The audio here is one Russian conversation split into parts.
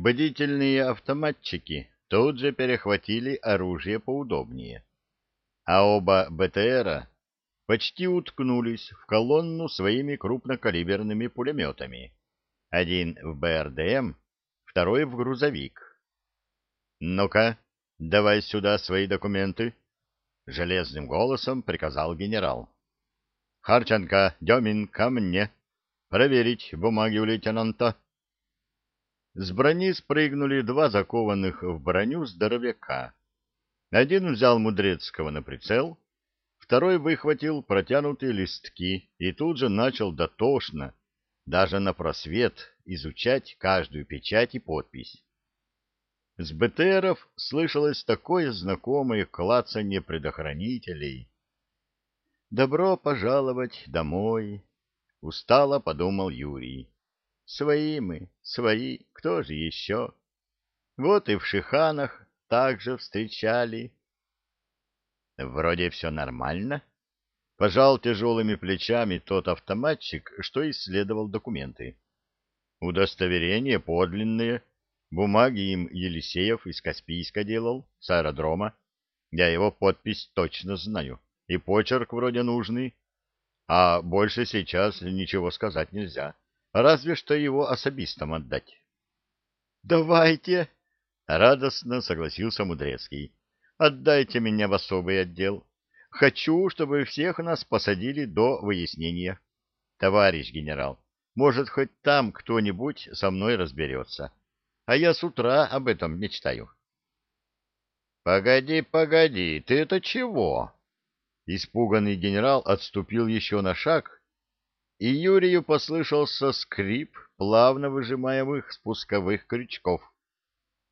Бдительные автоматчики тут же перехватили оружие поудобнее, а оба БТРа почти уткнулись в колонну своими крупнокалиберными пулеметами. Один в БРДМ, второй в грузовик. «Ну-ка, давай сюда свои документы», — железным голосом приказал генерал. «Харченко, Демин, ко мне. Проверить бумаги у лейтенанта». С брони спрыгнули два закованных в броню здоровяка. Один взял Мудрецкого на прицел, второй выхватил протянутые листки и тут же начал дотошно, даже на просвет, изучать каждую печать и подпись. С БТРов слышалось такое знакомое клацанье предохранителей. «Добро пожаловать домой!» — устало подумал Юрий. Свои мы, свои, кто же еще? Вот и в Шиханах также встречали. Вроде все нормально. Пожал тяжелыми плечами тот автоматчик, что исследовал документы. Удостоверения подлинные. Бумаги им Елисеев из Каспийска делал, с аэродрома. Я его подпись точно знаю. И почерк вроде нужный. А больше сейчас ничего сказать нельзя. — разве что его особистам отдать. «Давайте!» — радостно согласился Мудрецкий. «Отдайте меня в особый отдел. Хочу, чтобы всех нас посадили до выяснения. Товарищ генерал, может, хоть там кто-нибудь со мной разберется. А я с утра об этом мечтаю». «Погоди, погоди, ты это чего?» Испуганный генерал отступил еще на шаг и Юрию послышался скрип плавно выжимаемых спусковых крючков.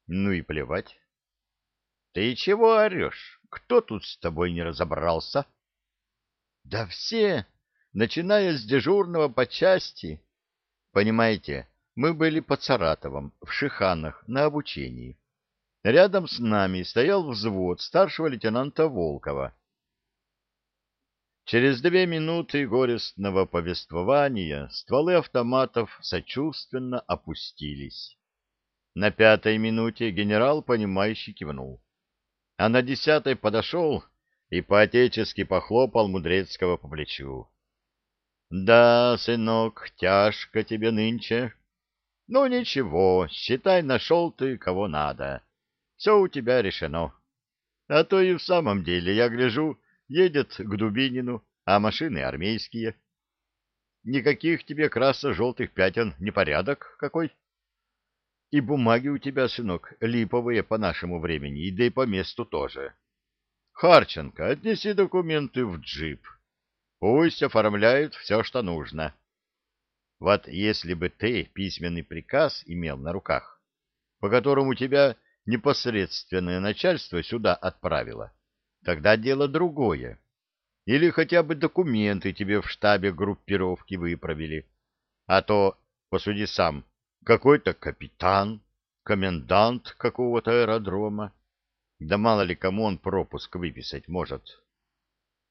Ну и плевать. — Ты чего орешь? Кто тут с тобой не разобрался? — Да все, начиная с дежурного по части. Понимаете, мы были под Саратовом, в Шиханах, на обучении. Рядом с нами стоял взвод старшего лейтенанта Волкова — Через две минуты горестного повествования стволы автоматов сочувственно опустились. На пятой минуте генерал, понимающий кивнул. А на десятой подошел и поотечески похлопал Мудрецкого по плечу. — Да, сынок, тяжко тебе нынче. Ну, ничего, считай, нашел ты кого надо. Все у тебя решено. А то и в самом деле, я гляжу, едет к Дубинину, а машины армейские. Никаких тебе красно-желтых пятен, непорядок какой. И бумаги у тебя, сынок, липовые по нашему времени, и да и по месту тоже. Харченко, отнеси документы в джип. Пусть оформляют все, что нужно. Вот если бы ты письменный приказ имел на руках, по которому тебя непосредственное начальство сюда отправило, тогда дело другое. Или хотя бы документы тебе в штабе группировки выправили. А то, посуди сам, какой-то капитан, комендант какого-то аэродрома. Да мало ли кому он пропуск выписать может.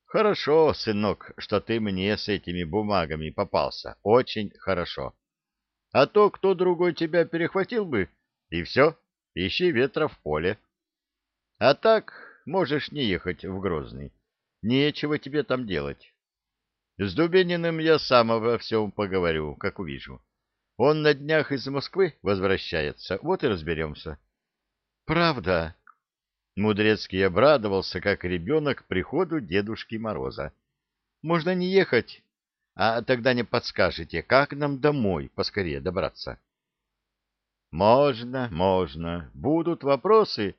Хорошо, сынок, что ты мне с этими бумагами попался. Очень хорошо. А то кто другой тебя перехватил бы, и все, ищи ветра в поле. А так, можешь не ехать в Грозный. Нечего тебе там делать. С Дубениным я сам обо всем поговорю, как увижу. Он на днях из Москвы возвращается, вот и разберемся. — Правда? Мудрецкий обрадовался, как ребенок, приходу Дедушки Мороза. — Можно не ехать, а тогда не подскажете, как нам домой поскорее добраться. — Можно, можно. Будут вопросы,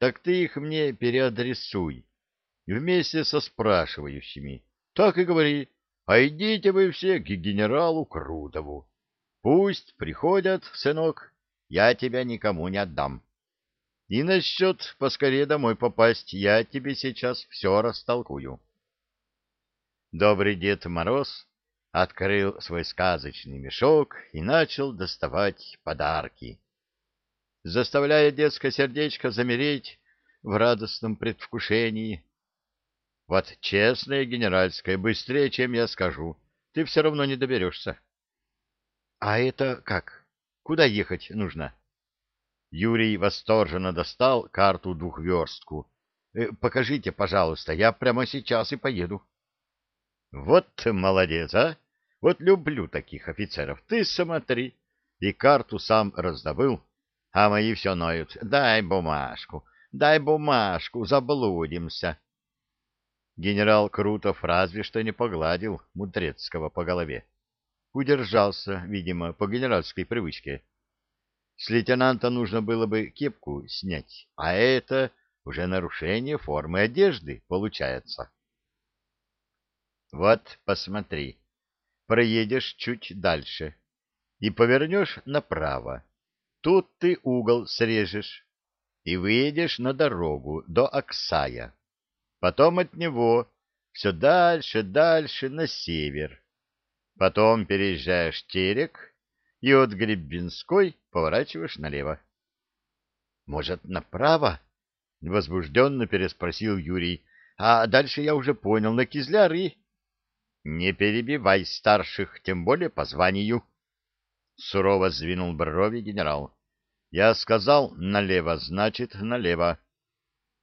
так ты их мне переадресуй. Вместе со спрашивающими. Так и говори. А идите вы все к генералу Крутову. Пусть приходят, сынок, я тебя никому не отдам. И насчет поскорее домой попасть я тебе сейчас все растолкую. Добрый Дед Мороз открыл свой сказочный мешок и начал доставать подарки заставляя детское сердечко замереть в радостном предвкушении. Вот честное генеральское, быстрее, чем я скажу, ты все равно не доберешься. — А это как? Куда ехать нужно? Юрий восторженно достал карту двухверстку. Э, — Покажите, пожалуйста, я прямо сейчас и поеду. — Вот молодец, а! Вот люблю таких офицеров. Ты смотри. И карту сам раздобыл. — а мои все ноют. Дай бумажку, дай бумажку, заблудимся. Генерал Крутов разве что не погладил Мудрецкого по голове. Удержался, видимо, по генеральской привычке. С лейтенанта нужно было бы кепку снять, а это уже нарушение формы одежды получается. Вот, посмотри. Проедешь чуть дальше и повернешь направо. Тут ты угол срежешь и выйдешь на дорогу до Оксая. Потом от него все дальше, дальше на север. Потом переезжаешь Терек и от Гребенской поворачиваешь налево. — Может, направо? — возбужденно переспросил Юрий. — А дальше я уже понял, на Кизляры. — Не перебивай старших, тем более по званию. —— сурово сдвинул брови генерал. — Я сказал налево, значит, налево.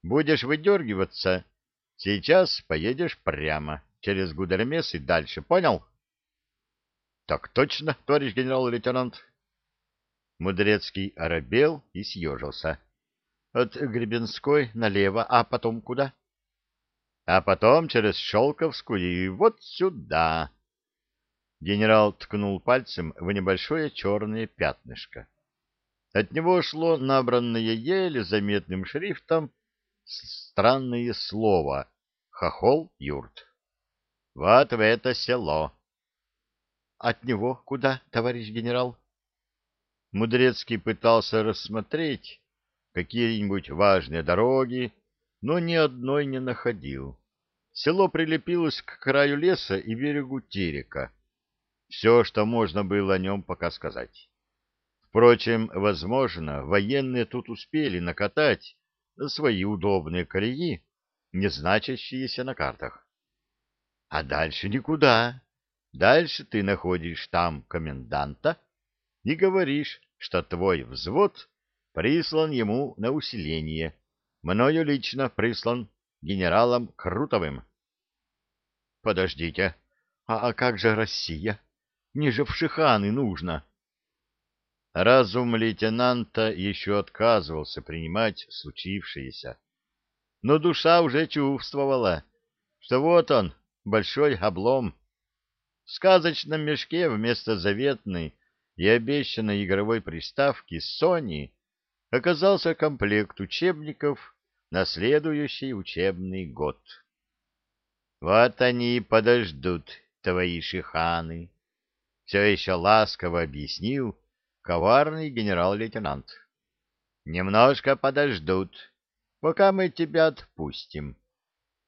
Будешь выдергиваться, сейчас поедешь прямо, через Гудермес и дальше, понял? — Так точно, товарищ генерал-лейтенант. Мудрецкий оробел и съежился. — От Гребенской налево, а потом куда? — А потом через Шелковскую и вот сюда, Генерал ткнул пальцем в небольшое черное пятнышко. От него шло набранное еле заметным шрифтом странное слово «Хохол юрт». «Вот в это село!» «От него куда, товарищ генерал?» Мудрецкий пытался рассмотреть какие-нибудь важные дороги, но ни одной не находил. Село прилепилось к краю леса и берегу терека, все, что можно было о нем пока сказать. Впрочем, возможно, военные тут успели накатать свои удобные колеи, не значащиеся на картах. А дальше никуда. Дальше ты находишь там коменданта и говоришь, что твой взвод прислан ему на усиление, мною лично прислан генералом Крутовым. Подождите, а, а как же Россия? ниже в шиханы нужно. Разум лейтенанта еще отказывался принимать случившееся. Но душа уже чувствовала, что вот он, большой облом. В сказочном мешке вместо заветной и обещанной игровой приставки Sony оказался комплект учебников на следующий учебный год. Вот они и подождут, твои шиханы все еще ласково объяснил коварный генерал-лейтенант. «Немножко подождут, пока мы тебя отпустим.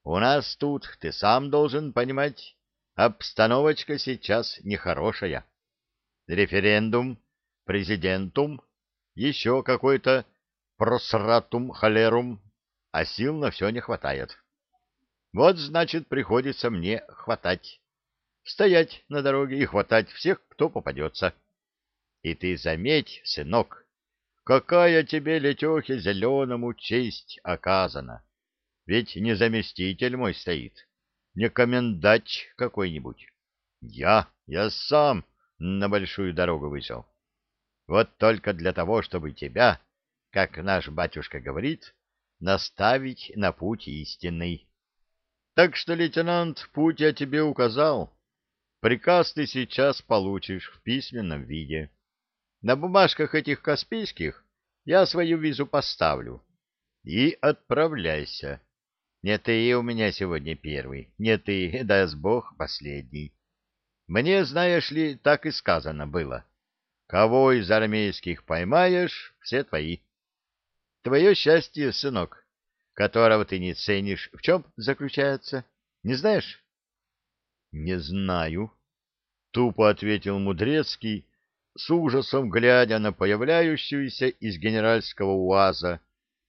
У нас тут, ты сам должен понимать, обстановочка сейчас нехорошая. Референдум, президентум, еще какой-то просратум холерум, а сил на все не хватает. Вот, значит, приходится мне хватать стоять на дороге и хватать всех, кто попадется. И ты заметь, сынок, какая тебе, Летехе, зеленому честь оказана. Ведь не заместитель мой стоит, не комендач какой-нибудь. Я, я сам на большую дорогу вышел. Вот только для того, чтобы тебя, как наш батюшка говорит, наставить на путь истинный. Так что, лейтенант, путь я тебе указал. Приказ ты сейчас получишь в письменном виде. На бумажках этих каспийских я свою визу поставлю. И отправляйся. Не ты у меня сегодня первый, не ты, даст Бог, последний. Мне, знаешь ли, так и сказано было. Кого из армейских поймаешь, все твои. Твое счастье, сынок, которого ты не ценишь, в чем заключается? Не знаешь? Не знаю, тупо ответил Мудрецкий, с ужасом глядя на появляющуюся из генеральского УАЗа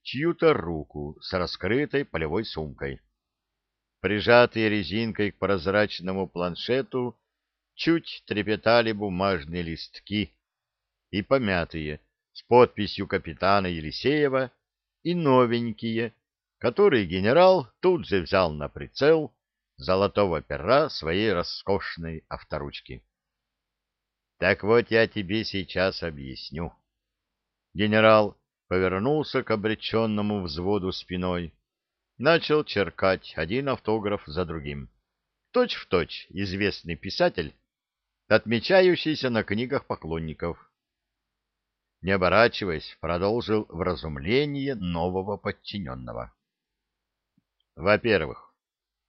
чью-то руку с раскрытой полевой сумкой. Прижатые резинкой к прозрачному планшету чуть трепетали бумажные листки и помятые с подписью капитана Елисеева и новенькие, которые генерал тут же взял на прицел золотого пера своей роскошной авторучки. Так вот я тебе сейчас объясню. Генерал повернулся к обреченному взводу спиной, начал черкать один автограф за другим. Точь-в-точь точь известный писатель, отмечающийся на книгах поклонников. Не оборачиваясь, продолжил вразумление нового подчиненного. Во-первых,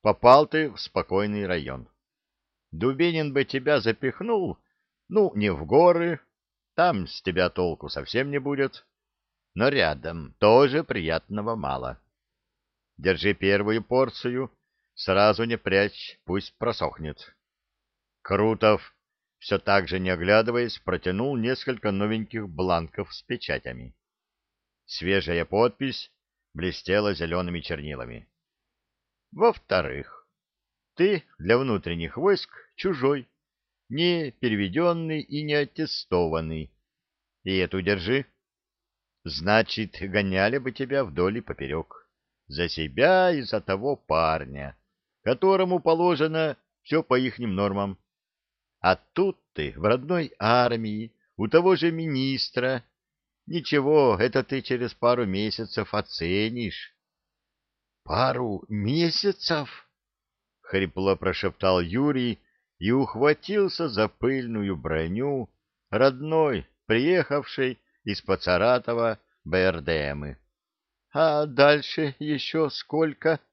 Попал ты в спокойный район. Дубинин бы тебя запихнул, ну, не в горы, там с тебя толку совсем не будет, но рядом тоже приятного мало. Держи первую порцию, сразу не прячь, пусть просохнет. Крутов, все так же не оглядываясь, протянул несколько новеньких бланков с печатями. Свежая подпись блестела зелеными чернилами. Во-вторых, ты для внутренних войск чужой, не переведенный и не аттестованный. И эту держи. Значит, гоняли бы тебя вдоль и поперек. За себя и за того парня, которому положено все по ихним нормам. А тут ты в родной армии, у того же министра. Ничего, это ты через пару месяцев оценишь Пару месяцев? — хрипло прошептал Юрий и ухватился за пыльную броню родной, приехавшей из-под Саратова БРДМы. — А дальше еще сколько? —